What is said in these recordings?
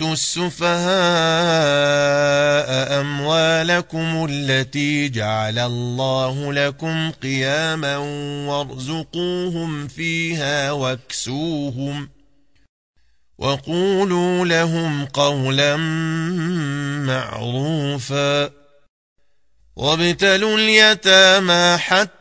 تؤتوا السفهاء أموالكم التي جعل الله لكم قياما وارزقوهم فيها واكسوهم وقولوا لهم قولا معروفا وابتلوا اليتامى حتى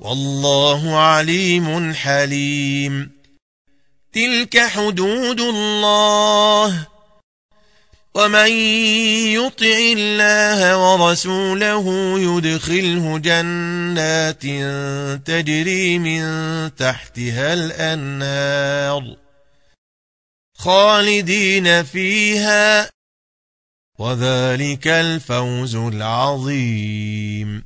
والله عليم حليم. تلك حدود الله. ومن يطع الله ورسوله يدخله جنات تجري من تحتها الأنهار خالدين فيها. وذلك الفوز العظيم.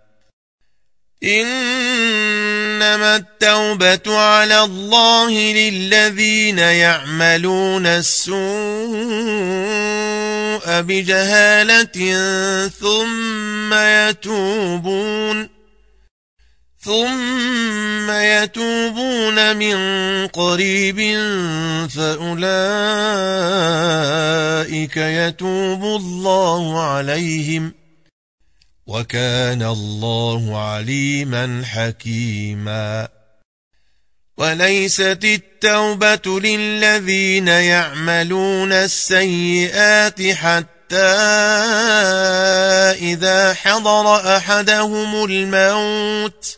إنما التوبة على الله للذين يعملون السوء بجهالة ثم يتوبون ثم يتوبون من قريب فأولئك يتوب الله عليهم وكان الله عليما حكيما. وليست التوبة للذين يعملون السيئات حتى إذا حضر أحدهم الموت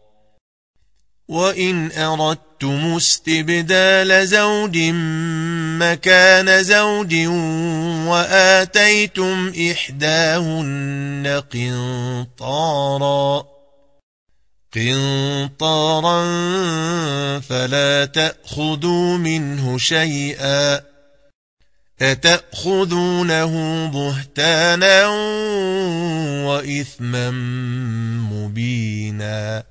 وإن أردتم استبدال زوج مكان زوج وآتيتم إحداهن قنطارا قنطارا فلا تأخذوا منه شيئا أتأخذونه بهتانا وإثما مبينا.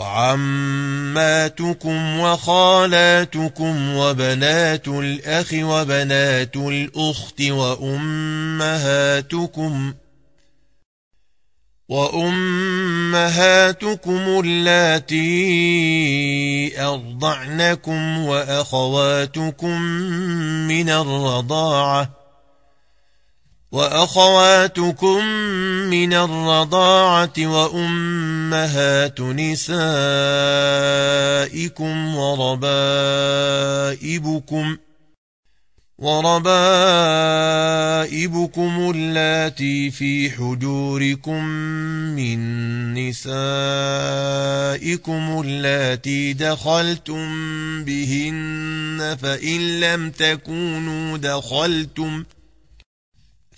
وعماتكم وخالاتكم وبنات الأخ وبنات الأخت وأمهاتكم وأمهاتكم اللاتي أرضعنكم وأخواتكم من الرضاعة وأخواتكم من الرضاعة وأمهات نسائكم وربائبكم وربائبكم اللاتي في حجوركم من نسائكم اللاتي دخلتم بهن فإن لم تكونوا دخلتم ۖ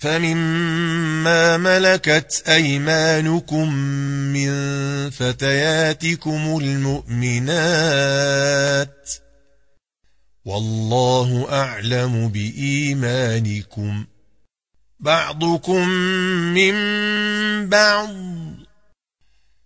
فمما ملكت أيمانكم من فتياتكم المؤمنات والله أعلم بإيمانكم بعضكم من بعض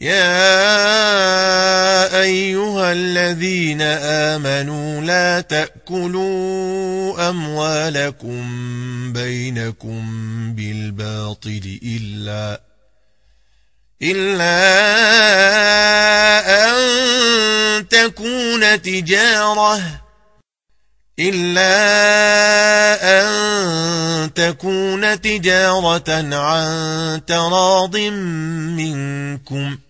يا أيها الذين آمنوا لا تأكلوا أموالكم بينكم بالباطل إلا إلا أن تكون تجارة إلا أن تكون تجارة عن تراض منكم ۖ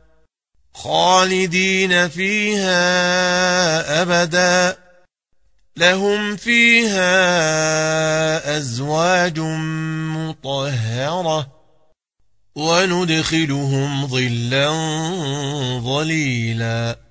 خالدين فيها أبدا. لهم فيها أزواج مطهرة. وندخلهم ظلا ظليلا.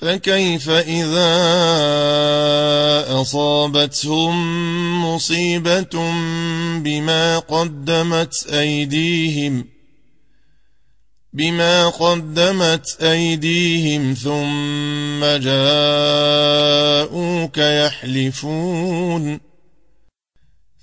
فكيف إذا أصابتهم مصيبة بما قدمت أيديهم بما قدمت أيديهم ثم جاءوك يحلفون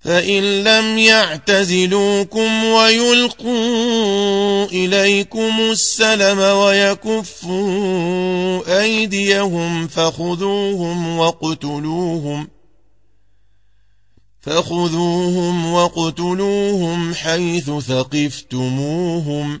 فإن لم يعتزلوكم ويلقوا إليكم السلم ويكفوا أيديهم فخذوهم واقتلوهم ۖ فخذوهم واقتلوهم حيث ثقفتموهم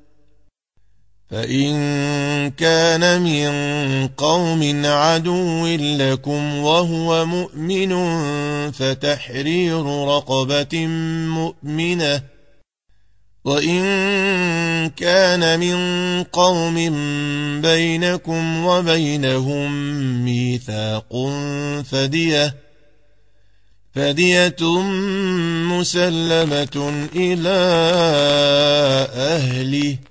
فإن كان من قوم عدو لكم وهو مؤمن فتحرير رقبة مؤمنة. وإن كان من قوم بينكم وبينهم ميثاق فدية فدية مسلمة إلى أهله.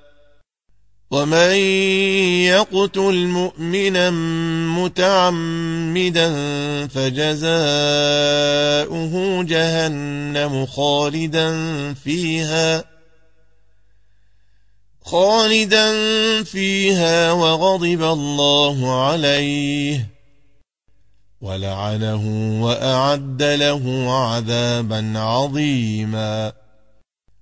ومن يقتل مؤمنا متعمدا فجزاؤه جهنم خالدا فيها خالدا فيها وغضب الله عليه ولعنه وأعد له عذابا عظيما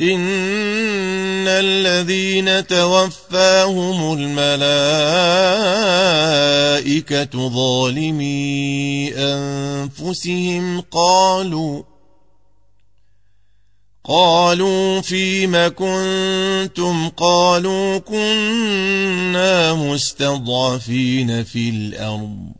إن الذين توفاهم الملائكة ظالمي أنفسهم قالوا قالوا فيم كنتم قالوا كنا مستضعفين في الأرض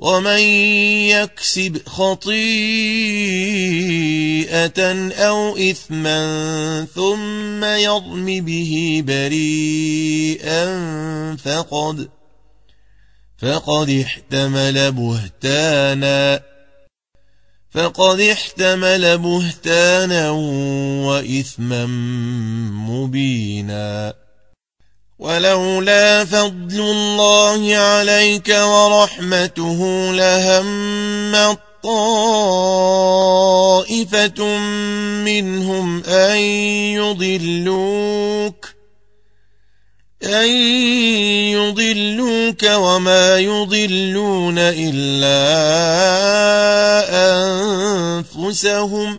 ومن يكسب خطيئة أو إثما ثم يظم به بريئا فقد فقد احتمل بهتانا فقد احتمل بهتانا وإثما مبينا ولولا فضل الله عليك ورحمته لهم طائفة منهم أن يضلوك أن يضلوك وما يضلون إلا أنفسهم.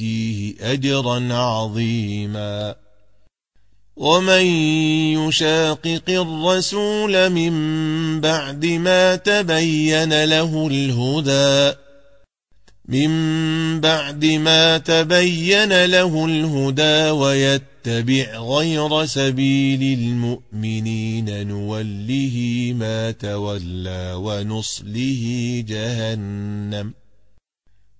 نؤتيه أجرا عظيما. ومن يشاقق الرسول من بعد ما تبين له الهدى من بعد ما تبين له الهدى ويتبع غير سبيل المؤمنين نوله ما تولى ونصله جهنم.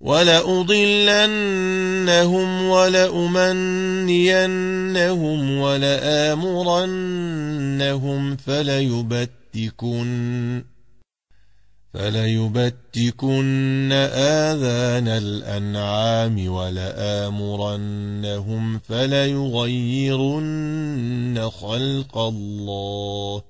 ولأضلنهم ولأمنينهم ولآمرنهم فليبتكن فليبتكن آذان الأنعام ولآمرنهم فليغيرن خلق الله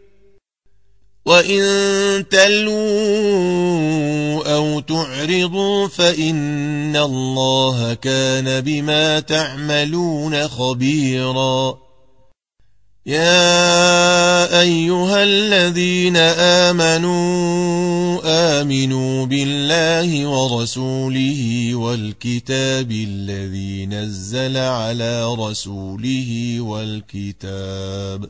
وإن تلوا أو تعرضوا فإن الله كان بما تعملون خبيرا يا أيها الذين آمنوا آمنوا بالله ورسوله والكتاب الذي نزل على رسوله والكتاب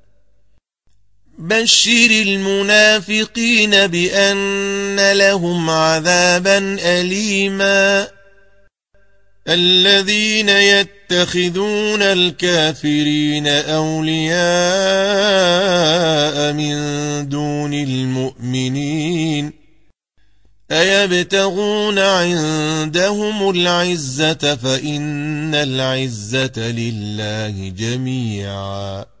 بشر المنافقين بأن لهم عذابا أليما. الذين يتخذون الكافرين أولياء من دون المؤمنين. أيبتغون عندهم العزة فإن العزة لله جميعا.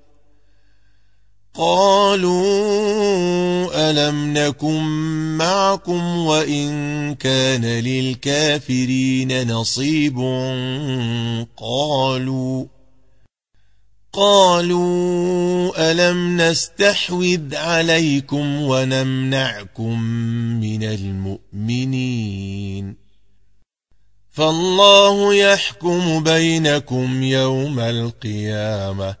قالوا ألم نكن معكم وإن كان للكافرين نصيب قالوا قالوا ألم نستحوذ عليكم ونمنعكم من المؤمنين فالله يحكم بينكم يوم القيامة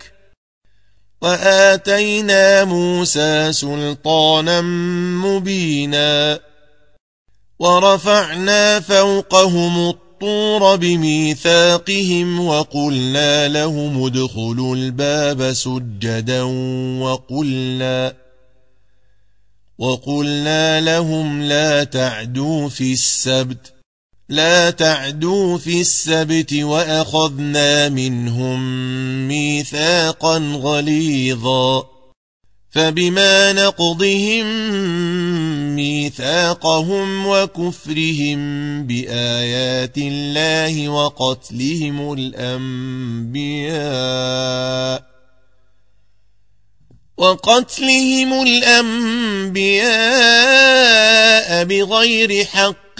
وآتينا موسى سلطانا مبينا ورفعنا فوقهم الطور بميثاقهم وقلنا لهم ادخلوا الباب سجدا وقلنا وقلنا لهم لا تعدوا في السبت لا تعدوا في السبت وأخذنا منهم ميثاقا غليظا فبما نقضهم ميثاقهم وكفرهم بآيات الله وقتلهم الأنبياء وقتلهم الأنبياء بغير حق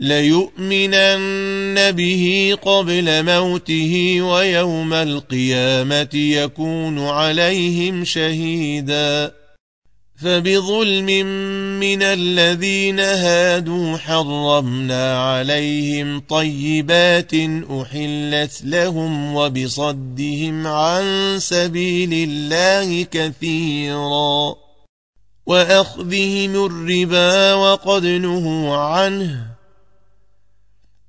ليؤمنن به قبل موته ويوم القيامة يكون عليهم شهيدا. فبظلم من الذين هادوا حرمنا عليهم طيبات أحلت لهم وبصدهم عن سبيل الله كثيرا. وأخذهم الربا وقد نهوا عنه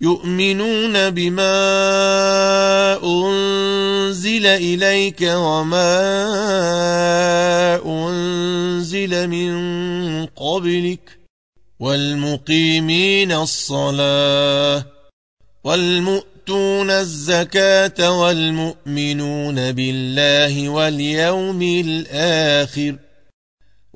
يؤمنون بما أنزل إليك وما أنزل من قبلك والمقيمين الصلاة والمؤتون الزكاة والمؤمنون بالله واليوم الآخر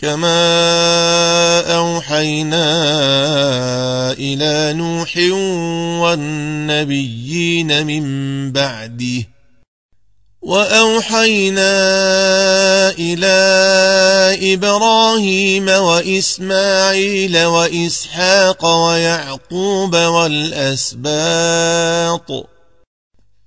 كما أوحينا إلى نوح والنبيين من بعده وأوحينا إلى إبراهيم وإسماعيل وإسحاق ويعقوب والأسباط